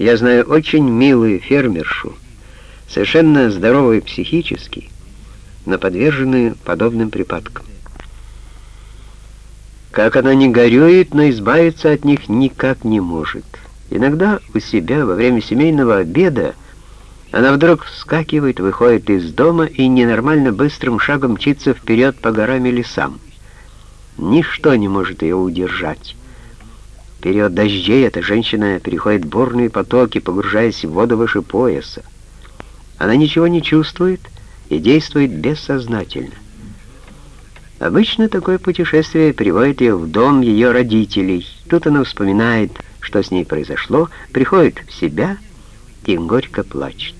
Я знаю очень милую фермершу, совершенно здоровую психически, но подверженную подобным припадкам. Как она не горюет, но избавиться от них никак не может. Иногда у себя во время семейного обеда она вдруг вскакивает, выходит из дома и ненормально быстрым шагом мчится вперед по горам и лесам. Ничто не может ее удержать. В период дождей эта женщина переходит бурные потоки, погружаясь в воду выше пояса. Она ничего не чувствует и действует бессознательно. Обычно такое путешествие приводит ее в дом ее родителей. Тут она вспоминает, что с ней произошло, приходит в себя и горько плачет.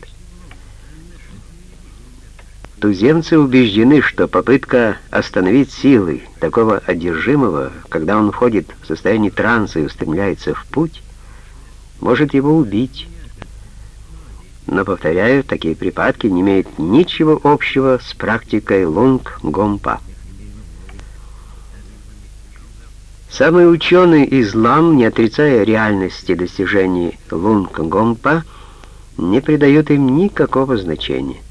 Туземцы убеждены, что попытка остановить силы такого одержимого, когда он входит в состояние транса и устремляется в путь, может его убить. Но, повторяю, такие припадки не имеют ничего общего с практикой лунг-гомпа. Самый ученый излам, не отрицая реальности достижений лунг-гомпа, не придает им никакого значения.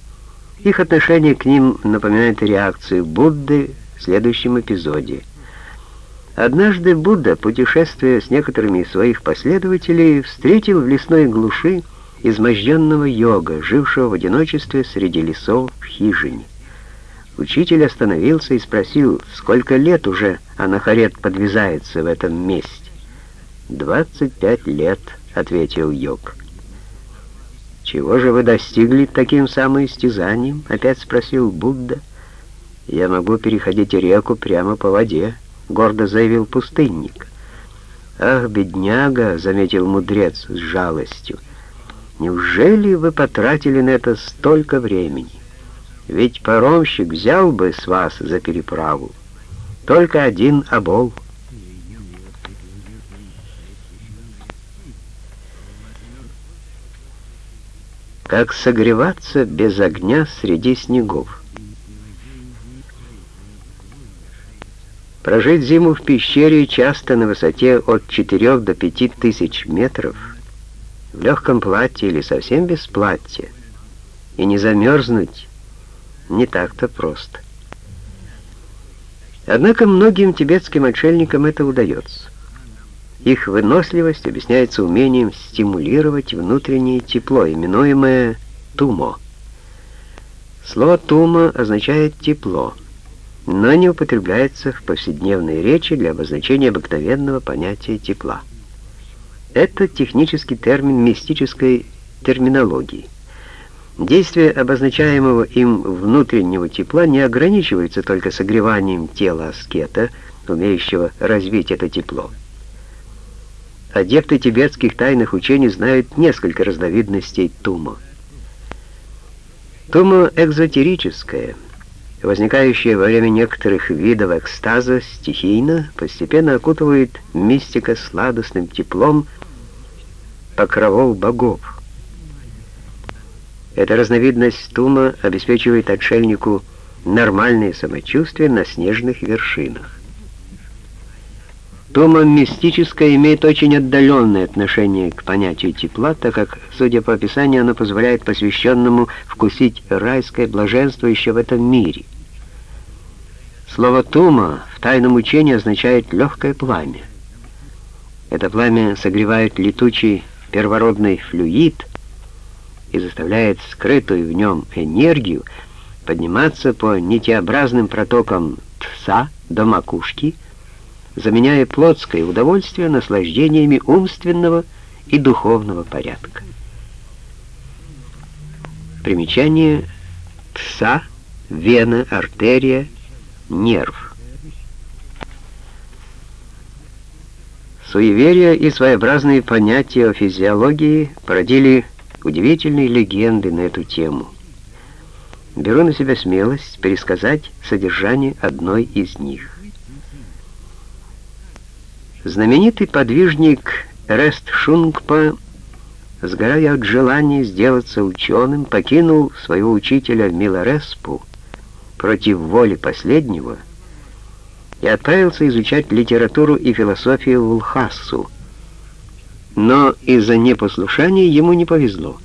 Их отношение к ним напоминает реакцию Будды в следующем эпизоде. Однажды Будда, путешествуя с некоторыми из своих последователей, встретил в лесной глуши изможденного йога, жившего в одиночестве среди лесов в хижине. Учитель остановился и спросил, сколько лет уже Анахарет подвязается в этом месте. «Двадцать пять лет», — ответил йог. «Чего же вы достигли таким самоистязанием?» — опять спросил Будда. «Я могу переходить реку прямо по воде», — гордо заявил пустынник. «Ах, бедняга!» — заметил мудрец с жалостью. «Неужели вы потратили на это столько времени? Ведь паромщик взял бы с вас за переправу только один обол». Как согреваться без огня среди снегов? Прожить зиму в пещере часто на высоте от 4 до 5 тысяч метров, в легком платье или совсем без платья, и не замерзнуть не так-то просто. Однако многим тибетским отшельникам это удается. Их выносливость объясняется умением стимулировать внутреннее тепло, именуемое тумо. Слово «тумо» означает «тепло», но не употребляется в повседневной речи для обозначения обыкновенного понятия тепла. Это технический термин мистической терминологии. Действие обозначаемого им внутреннего тепла не ограничивается только согреванием тела аскета, умеющего развить это тепло. Адепты тибетских тайных учений знают несколько разновидностей тумо. Тумо экзотерическое, возникающее во время некоторых видов экстаза стихийно, постепенно окутывает мистика сладостным теплом покровов богов. Эта разновидность тума обеспечивает отшельнику нормальное самочувствие на снежных вершинах. Тома мистическое имеет очень отдаленное отношение к понятию тепла, так как, судя по описанию, оно позволяет посвященному вкусить райское блаженство еще в этом мире. Слово «тума» в тайном учении означает «легкое пламя». Это пламя согревает летучий первородный флюид и заставляет скрытую в нем энергию подниматься по нитеобразным протокам тса до макушки – заменяя плотское удовольствие наслаждениями умственного и духовного порядка. Примечание пса, вена, артерия, нерв. Суеверия и своеобразные понятия о физиологии породили удивительные легенды на эту тему. Беру на себя смелость пересказать содержание одной из них. Знаменитый подвижник Рест Шунгпа, сгорая от желания сделаться ученым, покинул своего учителя Милареспу против воли последнего и отправился изучать литературу и философию в Лхасу. Но из-за непослушания ему не повезло.